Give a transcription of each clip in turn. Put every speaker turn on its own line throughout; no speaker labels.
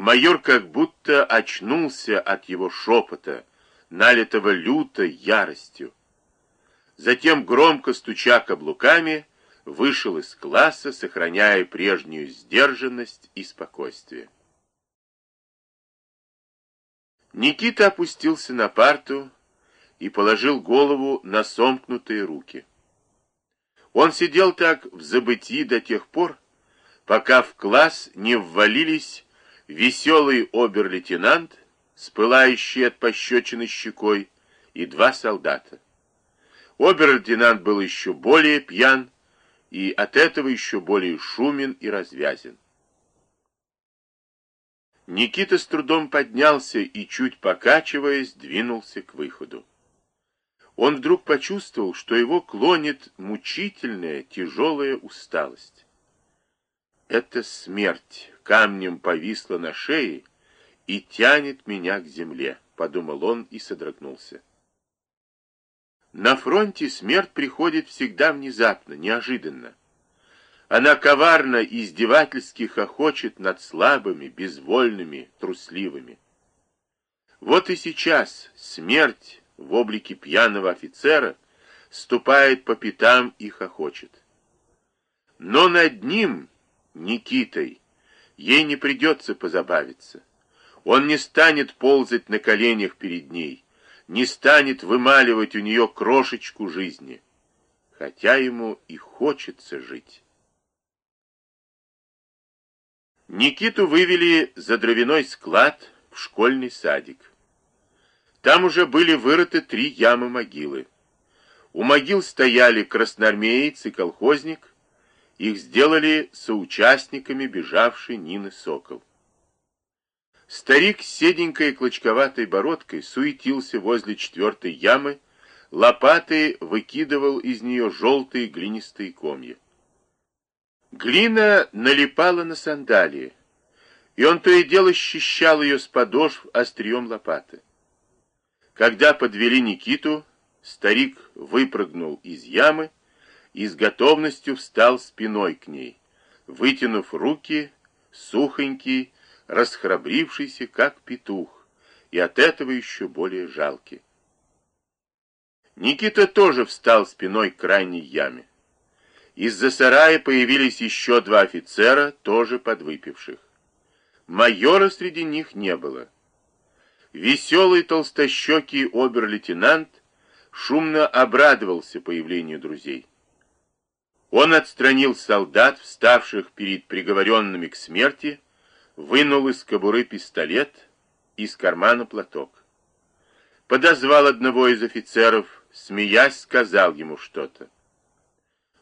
Майор как будто очнулся от его шепота, налитого лютой яростью. Затем, громко стуча каблуками, вышел из класса, сохраняя прежнюю сдержанность и спокойствие. Никита опустился на парту и положил голову на сомкнутые руки. Он сидел так в забытии до тех пор, пока в класс не ввалились веселый обер-лейтенант, спылающий от пощечины щекой, и два солдата. Обер-лейтенант был еще более пьян и от этого еще более шумен и развязен. Никита с трудом поднялся и, чуть покачиваясь, двинулся к выходу. Он вдруг почувствовал, что его клонит мучительная, тяжелая усталость. Это смерть камнем повисла на шее и тянет меня к земле, подумал он и содрогнулся. На фронте смерть приходит всегда внезапно, неожиданно. Она коварно и издевательски хохочет над слабыми, безвольными, трусливыми. Вот и сейчас смерть в облике пьяного офицера ступает по пятам и хохочет. Но над ним, Никитой, ей не придется позабавиться. Он не станет ползать на коленях перед ней, не станет вымаливать у нее крошечку жизни, хотя ему и хочется жить. Никиту вывели за дровяной склад в школьный садик. Там уже были вырыты три ямы могилы. У могил стояли красноармеец и колхозник. Их сделали соучастниками бежавшей Нины Сокол. Старик с седенькой клочковатой бородкой суетился возле четвертой ямы, лопатой выкидывал из нее желтые глинистые комья. Глина налипала на сандалии, и он то и дело счищал ее с подошв острием лопаты. Когда подвели Никиту, старик выпрыгнул из ямы и с готовностью встал спиной к ней, вытянув руки, сухонький, расхрабрившийся, как петух, и от этого еще более жалкий. Никита тоже встал спиной к крайней яме. Из-за сарая появились еще два офицера, тоже подвыпивших. Майора среди них не было. Веселый толстощекий обер-лейтенант шумно обрадовался появлению друзей. Он отстранил солдат, вставших перед приговоренными к смерти, вынул из кобуры пистолет, из кармана платок. Подозвал одного из офицеров, смеясь, сказал ему что-то.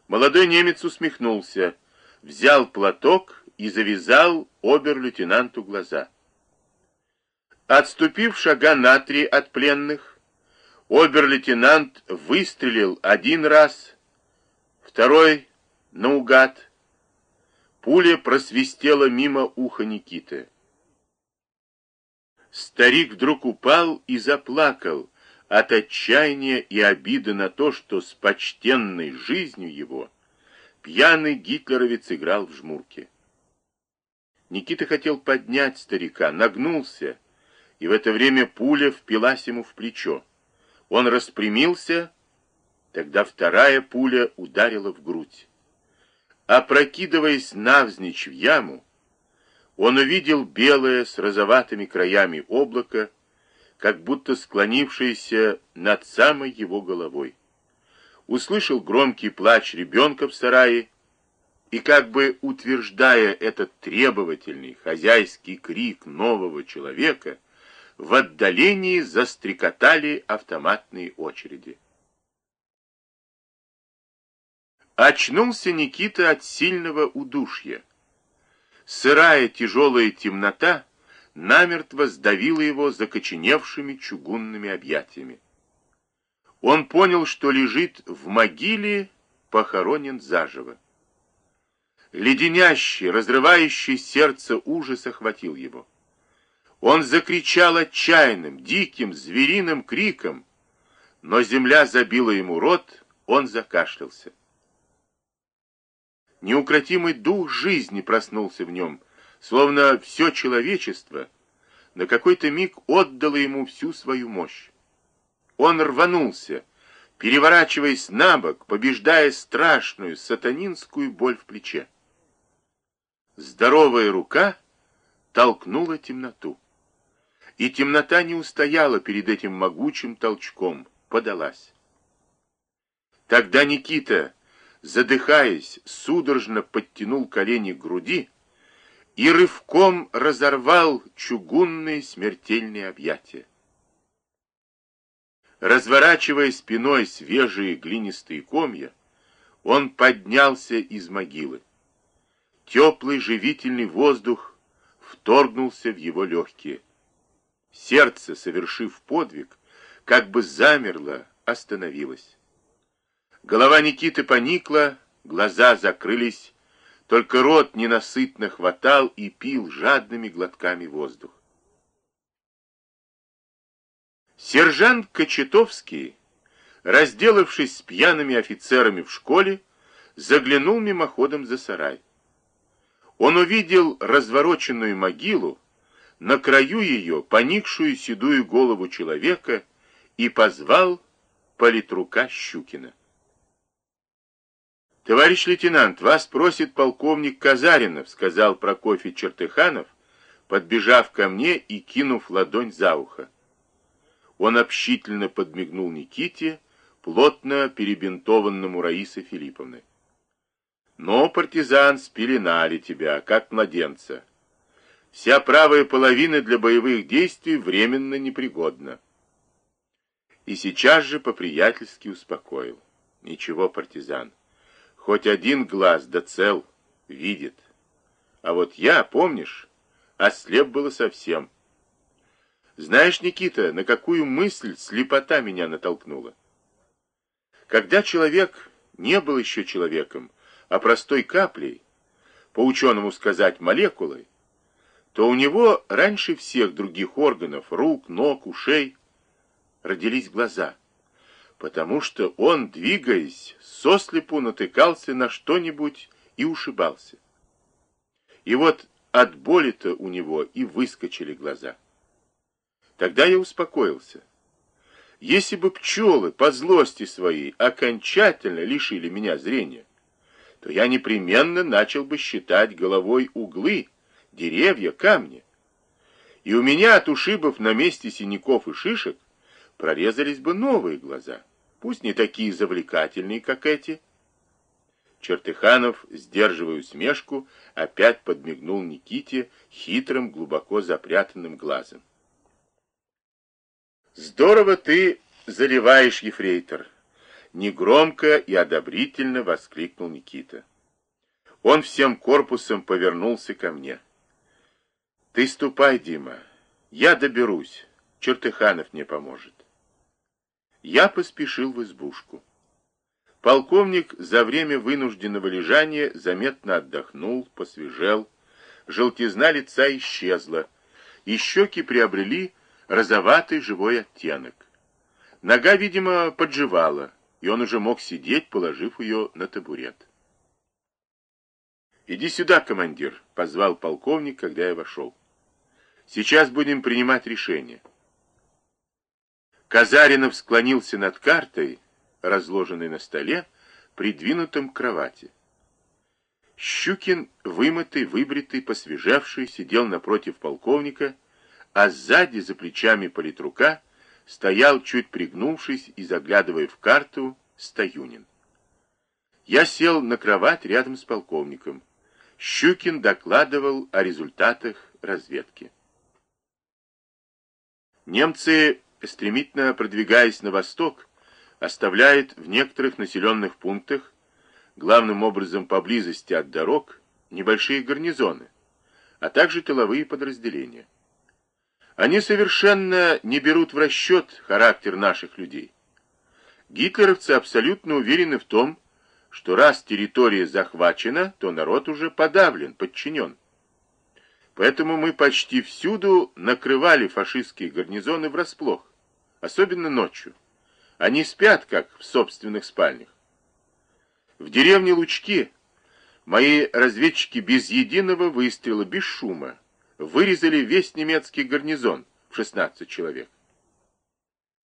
Молодой немец усмехнулся, взял платок и завязал обер-лейтенанту глаза. Отступив шага на три от пленных, обер-лейтенант выстрелил один раз, второй наугад. Пуля просвистела мимо уха Никиты. Старик вдруг упал и заплакал, от отчаяния и обиды на то, что с почтенной жизнью его пьяный гитлеровец играл в жмурке. Никита хотел поднять старика, нагнулся, и в это время пуля впилась ему в плечо. Он распрямился, тогда вторая пуля ударила в грудь. Опрокидываясь навзничь в яму, он увидел белое с розоватыми краями облако, как будто склонившийся над самой его головой. Услышал громкий плач ребенка в сарае, и как бы утверждая этот требовательный хозяйский крик нового человека, в отдалении застрекотали автоматные очереди. Очнулся Никита от сильного удушья. Сырая тяжелая темнота намертво сдавило его закоченевшими чугунными объятиями. Он понял, что лежит в могиле, похоронен заживо. Леденящий, разрывающий сердце ужас охватил его. Он закричал отчаянным, диким, звериным криком, но земля забила ему рот, он закашлялся. Неукротимый дух жизни проснулся в нем, словно все человечество на какой-то миг отдало ему всю свою мощь. Он рванулся, переворачиваясь на бок, побеждая страшную сатанинскую боль в плече. Здоровая рука толкнула темноту. И темнота не устояла перед этим могучим толчком, подалась. Тогда Никита, задыхаясь, судорожно подтянул колени к груди и рывком разорвал чугунные смертельные объятия. Разворачивая спиной свежие глинистые комья, он поднялся из могилы. Теплый живительный воздух вторгнулся в его легкие. Сердце, совершив подвиг, как бы замерло, остановилось. Голова Никиты поникла, глаза закрылись, только рот ненасытно хватал и пил жадными глотками воздух. Сержант Кочетовский, разделавшись с пьяными офицерами в школе, заглянул мимоходом за сарай. Он увидел развороченную могилу, на краю ее поникшую седую голову человека и позвал политрука Щукина. «Товарищ лейтенант, вас просит полковник Казаринов», — сказал Прокофий Чертыханов, подбежав ко мне и кинув ладонь за ухо. Он общительно подмигнул Никите, плотно перебинтованному Раисой Филипповной. Но, партизан, спеленали тебя, как младенца. Вся правая половина для боевых действий временно непригодна. И сейчас же по-приятельски успокоил. Ничего, партизан, хоть один глаз да цел видит. А вот я, помнишь, ослеп было совсем. Знаешь, Никита, на какую мысль слепота меня натолкнула? Когда человек не был еще человеком, а простой каплей, по ученому сказать молекулой, то у него раньше всех других органов, рук, ног, ушей, родились глаза, потому что он, двигаясь, сослепу натыкался на что-нибудь и ушибался. И вот от боли-то у него и выскочили глаза. Тогда я успокоился. Если бы пчелы по злости своей окончательно лишили меня зрения, то я непременно начал бы считать головой углы, деревья, камни. И у меня от ушибов на месте синяков и шишек прорезались бы новые глаза, пусть не такие завлекательные, как эти. Чертыханов, сдерживая усмешку, опять подмигнул Никите хитрым, глубоко запрятанным глазом. «Здорово ты заливаешь, ефрейтор!» Негромко и одобрительно воскликнул Никита. Он всем корпусом повернулся ко мне. «Ты ступай, Дима, я доберусь, Чертыханов мне поможет». Я поспешил в избушку. Полковник за время вынужденного лежания заметно отдохнул, посвежел, желтизна лица исчезла, и щеки приобрели розоватый живой оттенок. Нога, видимо, подживала, и он уже мог сидеть, положив ее на табурет. «Иди сюда, командир», — позвал полковник, когда я вошел. «Сейчас будем принимать решение». Казаринов склонился над картой, разложенной на столе, придвинутым к кровати. Щукин, вымытый, выбритый, посвежевший, сидел напротив полковника, а сзади, за плечами политрука, стоял, чуть пригнувшись и заглядывая в карту, Стоюнин. Я сел на кровать рядом с полковником. Щукин докладывал о результатах разведки. Немцы, стремительно продвигаясь на восток, оставляют в некоторых населенных пунктах, главным образом поблизости от дорог, небольшие гарнизоны, а также тыловые подразделения. Они совершенно не берут в расчет характер наших людей. Гитлеровцы абсолютно уверены в том, что раз территория захвачена, то народ уже подавлен, подчинен. Поэтому мы почти всюду накрывали фашистские гарнизоны врасплох, особенно ночью. Они спят, как в собственных спальнях. В деревне Лучки Мои разведчики без единого выстрела, без шума, вырезали весь немецкий гарнизон в 16 человек.